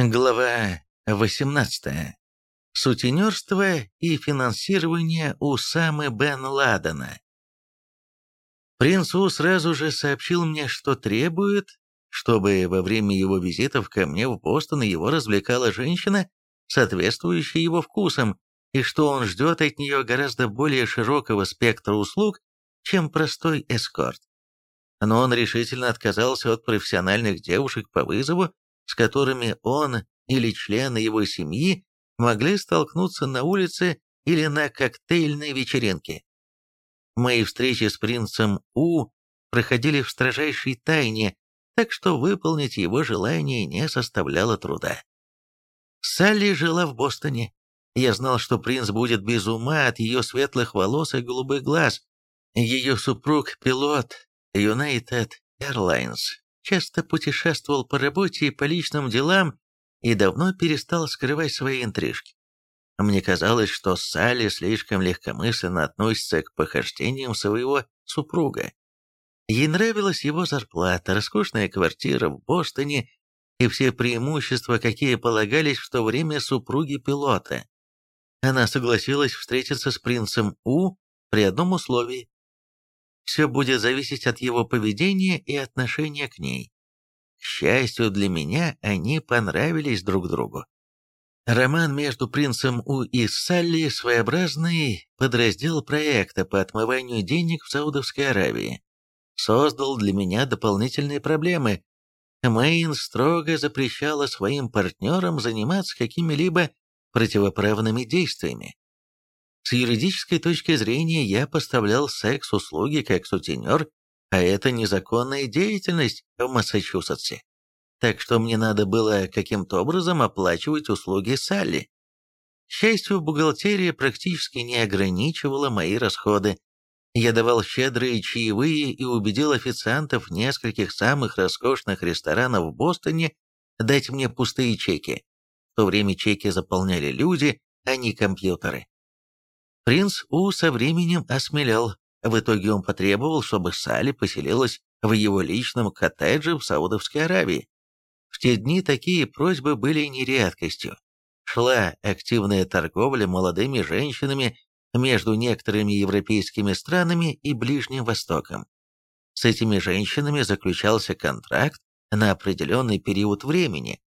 Глава 18. Сутенерство и финансирование Усамы бен Ладена. Принц У сразу же сообщил мне, что требует, чтобы во время его визитов ко мне в Бостон его развлекала женщина, соответствующая его вкусам, и что он ждет от нее гораздо более широкого спектра услуг, чем простой эскорт. Но он решительно отказался от профессиональных девушек по вызову, с которыми он или члены его семьи могли столкнуться на улице или на коктейльной вечеринке. Мои встречи с принцем У проходили в строжайшей тайне, так что выполнить его желание не составляло труда. Салли жила в Бостоне. Я знал, что принц будет без ума от ее светлых волос и голубых глаз. Ее супруг – пилот United Airlines, часто путешествовал по работе и по личным делам и давно перестал скрывать свои интрижки. Мне казалось, что Салли слишком легкомысленно относится к похождениям своего супруга. Ей нравилась его зарплата, роскошная квартира в Бостоне и все преимущества, какие полагались в то время супруги пилота. Она согласилась встретиться с принцем У при одном условии все будет зависеть от его поведения и отношения к ней. К счастью для меня, они понравились друг другу. Роман между принцем У и Салли – своеобразный подраздел проекта по отмыванию денег в Саудовской Аравии. Создал для меня дополнительные проблемы. Мэйн строго запрещала своим партнерам заниматься какими-либо противоправными действиями. С юридической точки зрения я поставлял секс-услуги как сутенер, а это незаконная деятельность в Массачусетсе. Так что мне надо было каким-то образом оплачивать услуги Салли. К счастью, бухгалтерия практически не ограничивала мои расходы. Я давал щедрые чаевые и убедил официантов нескольких самых роскошных ресторанов в Бостоне дать мне пустые чеки. В то время чеки заполняли люди, а не компьютеры. Принц У со временем осмелял. В итоге он потребовал, чтобы Салли поселилась в его личном коттедже в Саудовской Аравии. В те дни такие просьбы были не редкостью. Шла активная торговля молодыми женщинами между некоторыми европейскими странами и Ближним Востоком. С этими женщинами заключался контракт на определенный период времени,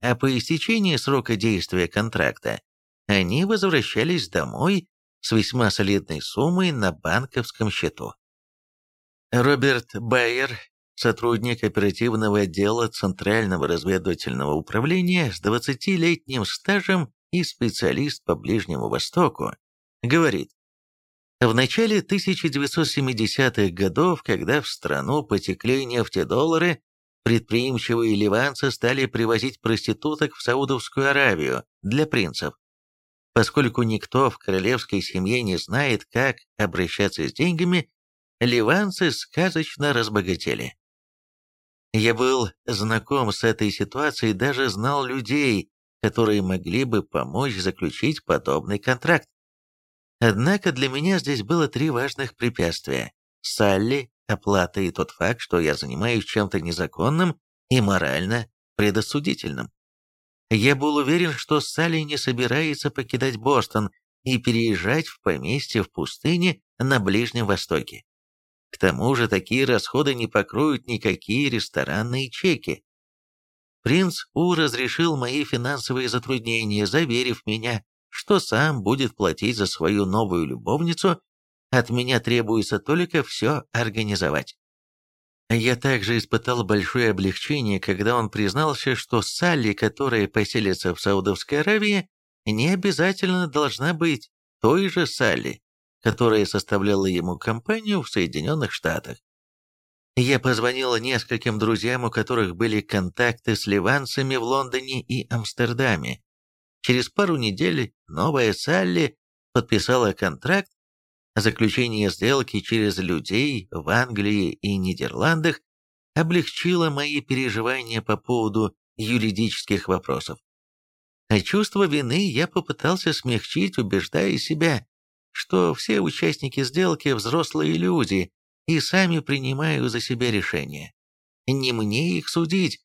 а по истечении срока действия контракта они возвращались домой с весьма солидной суммой на банковском счету. Роберт Байер, сотрудник оперативного отдела Центрального разведывательного управления с 20-летним стажем и специалист по Ближнему Востоку, говорит, в начале 1970-х годов, когда в страну потекли нефтедоллары, предприимчивые ливанцы стали привозить проституток в Саудовскую Аравию для принцев. Поскольку никто в королевской семье не знает, как обращаться с деньгами, ливанцы сказочно разбогатели. Я был знаком с этой ситуацией, даже знал людей, которые могли бы помочь заключить подобный контракт. Однако для меня здесь было три важных препятствия. Салли, оплата и тот факт, что я занимаюсь чем-то незаконным и морально предосудительным. Я был уверен, что Салли не собирается покидать Бостон и переезжать в поместье в пустыне на Ближнем Востоке. К тому же такие расходы не покроют никакие ресторанные чеки. Принц У разрешил мои финансовые затруднения, заверив меня, что сам будет платить за свою новую любовницу, от меня требуется только все организовать. Я также испытал большое облегчение, когда он признался, что Салли, которая поселится в Саудовской Аравии, не обязательно должна быть той же Салли, которая составляла ему компанию в Соединенных Штатах. Я позвонил нескольким друзьям, у которых были контакты с ливанцами в Лондоне и Амстердаме. Через пару недель новая Салли подписала контракт Заключение сделки через людей в Англии и Нидерландах облегчило мои переживания по поводу юридических вопросов. А чувство вины я попытался смягчить, убеждая себя, что все участники сделки – взрослые люди и сами принимают за себя решения. Не мне их судить.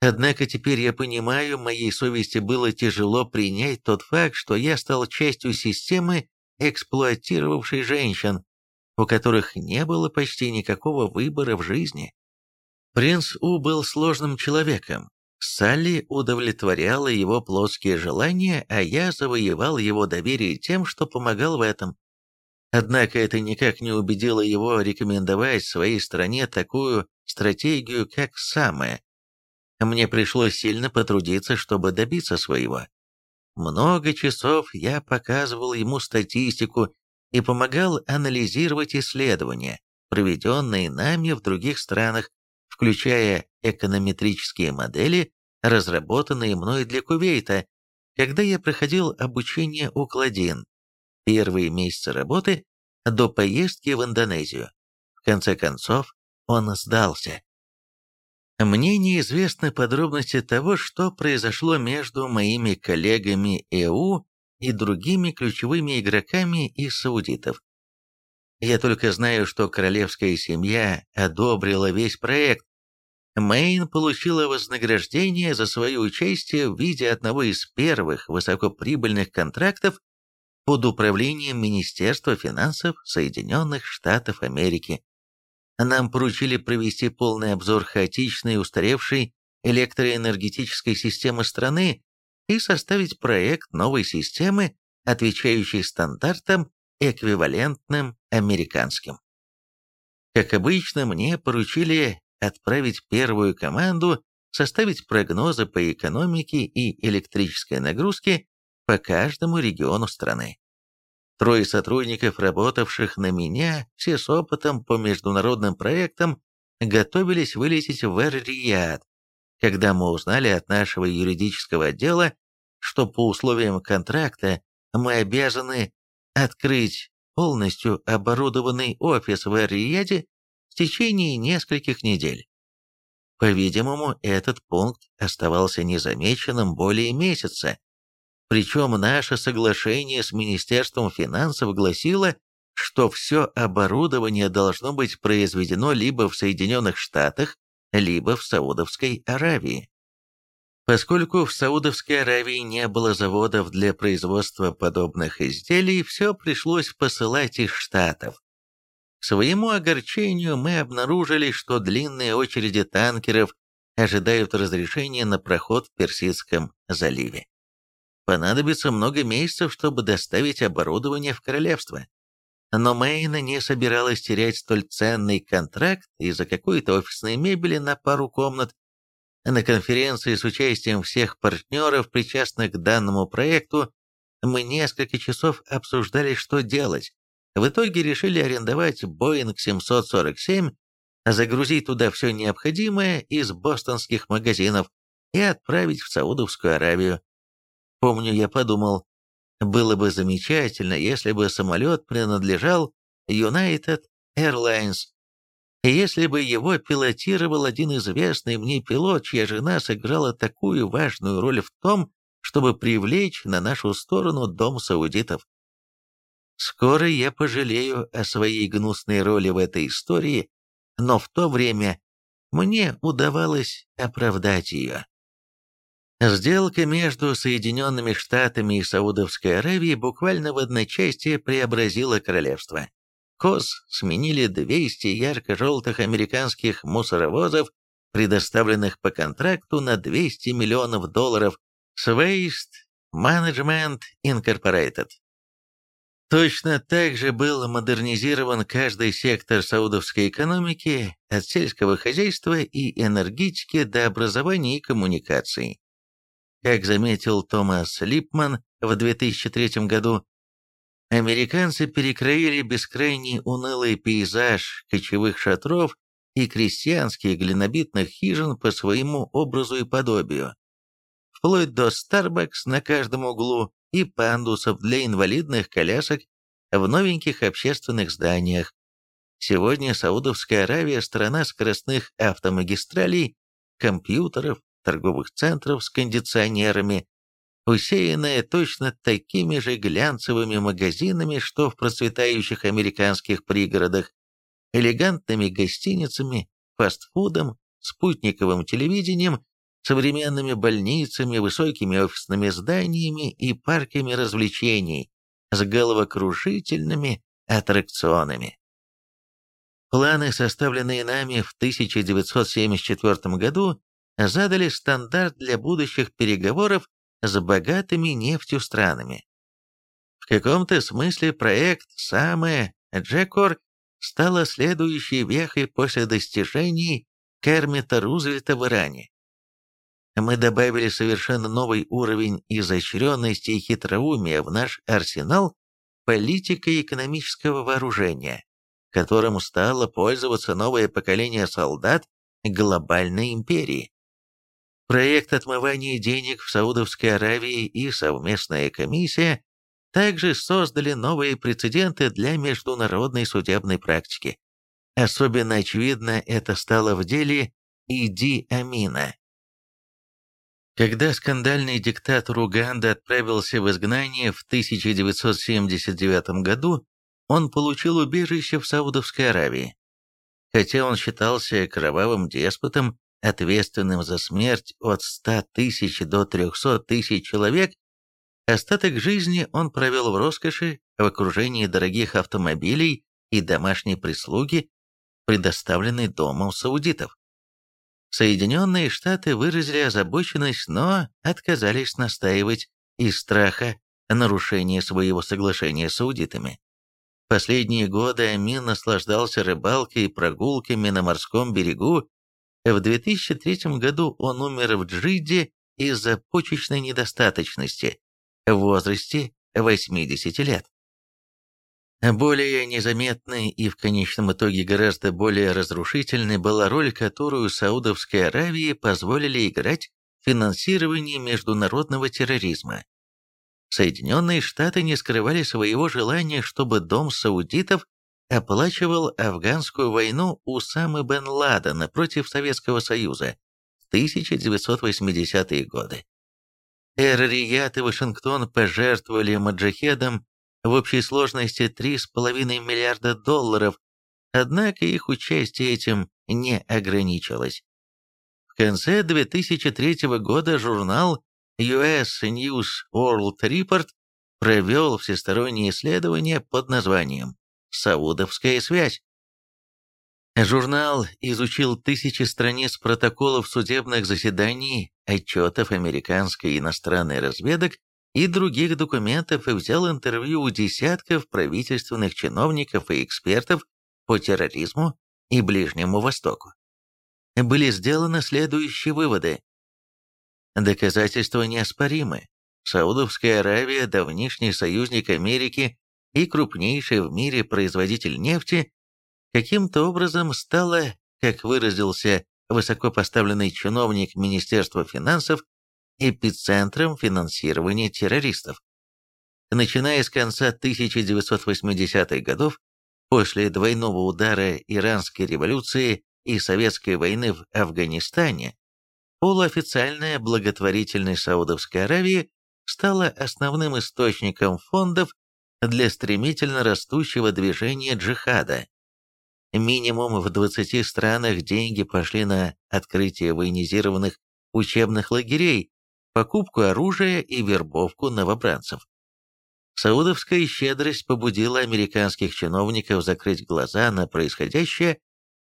Однако теперь я понимаю, моей совести было тяжело принять тот факт, что я стал частью системы, эксплуатировавшей женщин, у которых не было почти никакого выбора в жизни. Принц У был сложным человеком. Салли удовлетворяла его плоские желания, а я завоевал его доверие тем, что помогал в этом. Однако это никак не убедило его рекомендовать своей стране такую стратегию, как самая. Мне пришлось сильно потрудиться, чтобы добиться своего. Много часов я показывал ему статистику и помогал анализировать исследования, проведенные нами в других странах, включая эконометрические модели, разработанные мной для Кувейта, когда я проходил обучение у Кладин, первые месяцы работы до поездки в Индонезию. В конце концов, он сдался. Мне неизвестны подробности того, что произошло между моими коллегами ЭУ и другими ключевыми игроками из саудитов. Я только знаю, что королевская семья одобрила весь проект. Мэйн получила вознаграждение за свое участие в виде одного из первых высокоприбыльных контрактов под управлением Министерства финансов Соединенных Штатов Америки. Нам поручили провести полный обзор хаотичной устаревшей электроэнергетической системы страны и составить проект новой системы, отвечающей стандартам, эквивалентным американским. Как обычно, мне поручили отправить первую команду составить прогнозы по экономике и электрической нагрузке по каждому региону страны. Трое сотрудников, работавших на меня, все с опытом по международным проектам, готовились вылететь в Эр-Рияд, когда мы узнали от нашего юридического отдела, что по условиям контракта мы обязаны открыть полностью оборудованный офис в Эр-Рияде в течение нескольких недель. По-видимому, этот пункт оставался незамеченным более месяца, причем наше соглашение с Министерством финансов гласило, что все оборудование должно быть произведено либо в Соединенных Штатах, либо в Саудовской Аравии. Поскольку в Саудовской Аравии не было заводов для производства подобных изделий, все пришлось посылать из Штатов. К своему огорчению мы обнаружили, что длинные очереди танкеров ожидают разрешения на проход в Персидском заливе. Понадобится много месяцев, чтобы доставить оборудование в королевство. Но Мэйна не собиралась терять столь ценный контракт из-за какой-то офисной мебели на пару комнат. На конференции с участием всех партнеров, причастных к данному проекту, мы несколько часов обсуждали, что делать. В итоге решили арендовать Boeing 747, загрузить туда все необходимое из бостонских магазинов и отправить в Саудовскую Аравию. Помню, я подумал, было бы замечательно, если бы самолет принадлежал United Airlines, если бы его пилотировал один известный мне пилот, чья жена сыграла такую важную роль в том, чтобы привлечь на нашу сторону дом саудитов. Скоро я пожалею о своей гнусной роли в этой истории, но в то время мне удавалось оправдать ее. Сделка между Соединенными Штатами и Саудовской Аравией буквально в одночасье преобразила королевство. КОС сменили 200 ярко-желтых американских мусоровозов, предоставленных по контракту на 200 миллионов долларов с Waste Management Incorporated. Точно так же был модернизирован каждый сектор саудовской экономики, от сельского хозяйства и энергетики до образования и коммуникаций. Как заметил Томас Липман в 2003 году, американцы перекроили бескрайний унылый пейзаж кочевых шатров и крестьянских глинобитных хижин по своему образу и подобию, вплоть до Starbucks на каждом углу и пандусов для инвалидных колясок в новеньких общественных зданиях. Сегодня Саудовская Аравия – страна скоростных автомагистралей, компьютеров, торговых центров с кондиционерами, усеянная точно такими же глянцевыми магазинами, что в процветающих американских пригородах, элегантными гостиницами, фастфудом, спутниковым телевидением современными больницами, высокими офисными зданиями и парками развлечений с головокрушительными аттракционами. Планы, составленные нами в 1974 году, задали стандарт для будущих переговоров с богатыми нефтью странами. В каком-то смысле проект «Самое Джекор» стала следующей вехой после достижений Кермита Рузвельта в Иране. Мы добавили совершенно новый уровень изощренности и хитроумия в наш арсенал политико-экономического вооружения, которым стало пользоваться новое поколение солдат глобальной империи. Проект отмывания денег в Саудовской Аравии и совместная комиссия также создали новые прецеденты для международной судебной практики. Особенно очевидно это стало в деле Иди Амина. Когда скандальный диктатор Уганды отправился в изгнание в 1979 году, он получил убежище в Саудовской Аравии. Хотя он считался кровавым деспотом, ответственным за смерть от 100 тысяч до 300 тысяч человек, остаток жизни он провел в роскоши, в окружении дорогих автомобилей и домашней прислуги, предоставленной домом саудитов. Соединенные Штаты выразили озабоченность, но отказались настаивать из страха нарушения своего соглашения с саудитами. Последние годы Амин наслаждался рыбалкой и прогулками на морском берегу. В 2003 году он умер в Джиде из-за почечной недостаточности в возрасте 80 лет. Более незаметной и в конечном итоге гораздо более разрушительной была роль, которую Саудовской Аравии позволили играть в финансировании международного терроризма. Соединенные Штаты не скрывали своего желания, чтобы дом саудитов оплачивал афганскую войну Усамы бен Ладена против Советского Союза в 1980-е годы. Эр-Рияд и Вашингтон пожертвовали маджахедам в общей сложности 3,5 миллиарда долларов, однако их участие этим не ограничилось. В конце 2003 года журнал US News World Report провел всестороннее исследование под названием «Саудовская связь». Журнал изучил тысячи страниц протоколов судебных заседаний, отчетов американской и иностранной разведок и других документов и взял интервью у десятков правительственных чиновников и экспертов по терроризму и Ближнему Востоку. Были сделаны следующие выводы. Доказательства неоспоримы. Саудовская Аравия, давнишний союзник Америки и крупнейший в мире производитель нефти, каким-то образом стала, как выразился высокопоставленный чиновник Министерства финансов, эпицентром финансирования террористов. Начиная с конца 1980-х годов, после двойного удара иранской революции и советской войны в Афганистане, полуофициальная благотворительность Саудовской Аравии стала основным источником фондов для стремительно растущего движения джихада. Минимум в 20 странах деньги пошли на открытие военизированных учебных лагерей, покупку оружия и вербовку новобранцев. Саудовская щедрость побудила американских чиновников закрыть глаза на происходящее,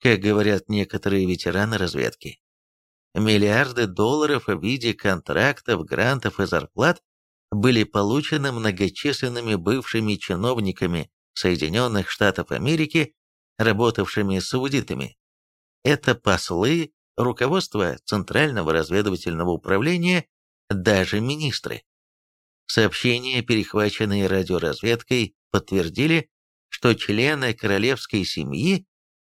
как говорят некоторые ветераны разведки. Миллиарды долларов в виде контрактов, грантов и зарплат были получены многочисленными бывшими чиновниками Соединенных Штатов Америки, работавшими с саудитами. Это послы, руководство Центрального разведывательного управления даже министры. Сообщения, перехваченные радиоразведкой, подтвердили, что члены королевской семьи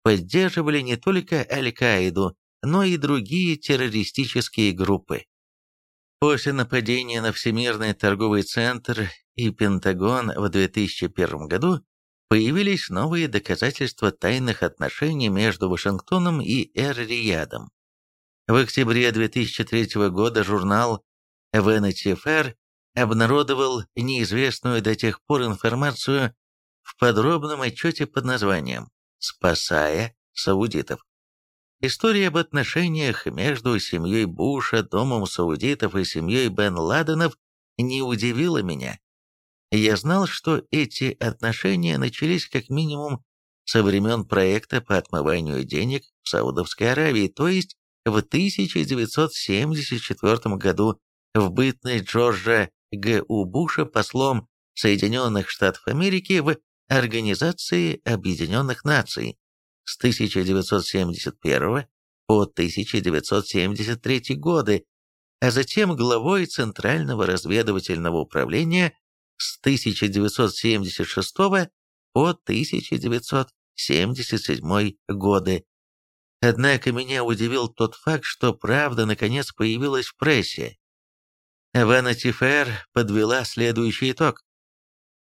поддерживали не только Аль-Каиду, но и другие террористические группы. После нападения на Всемирный торговый центр и Пентагон в 2001 году появились новые доказательства тайных отношений между Вашингтоном и Эр-Риядом. В октябре 2003 года журнал Vanity Fair обнародовал неизвестную до тех пор информацию в подробном отчете под названием «Спасая саудитов». История об отношениях между семьей Буша, домом саудитов и семьей Бен Ладенов не удивила меня. Я знал, что эти отношения начались как минимум со времен проекта по отмыванию денег в Саудовской Аравии, то есть в 1974 году в бытность Джорджа Г. У. Буша послом Соединенных Штатов Америки в Организации Объединенных Наций с 1971 по 1973 годы, а затем главой Центрального разведывательного управления с 1976 по 1977 годы. Однако меня удивил тот факт, что правда наконец появилась в прессе. Vanity Fair подвела следующий итог.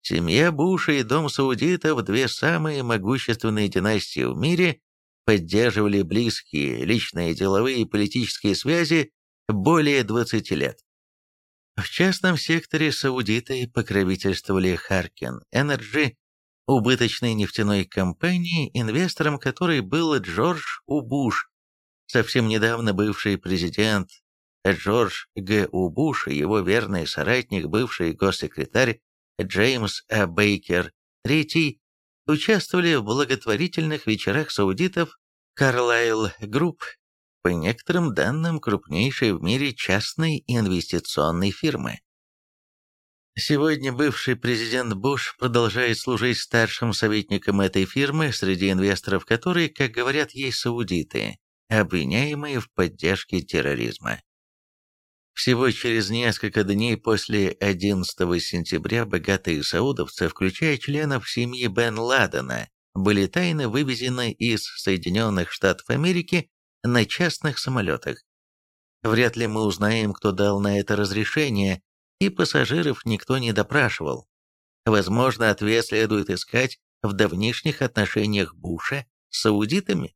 Семья Буша и дом саудитов, две самые могущественные династии в мире, поддерживали близкие личные, деловые и политические связи более 20 лет. В частном секторе саудиты покровительствовали Harken Energy, убыточной нефтяной компании, инвестором которой был Джордж У. Буш, совсем недавно бывший президент Джордж Г. У. Буш и его верный соратник, бывший госсекретарь Джеймс А. Бейкер III участвовали в благотворительных вечерах саудитов Carlyle Group, по некоторым данным крупнейшей в мире частной инвестиционной фирмы. Сегодня бывший президент Буш продолжает служить старшим советником этой фирмы, среди инвесторов которой, как говорят, есть саудиты, обвиняемые в поддержке терроризма. Всего через несколько дней после 11 сентября богатые саудовцы, включая членов семьи Бен Ладена, были тайно вывезены из Соединенных Штатов Америки на частных самолетах. Вряд ли мы узнаем, кто дал на это разрешение, и пассажиров никто не допрашивал. Возможно, ответ следует искать в давнишних отношениях Буша с саудитами.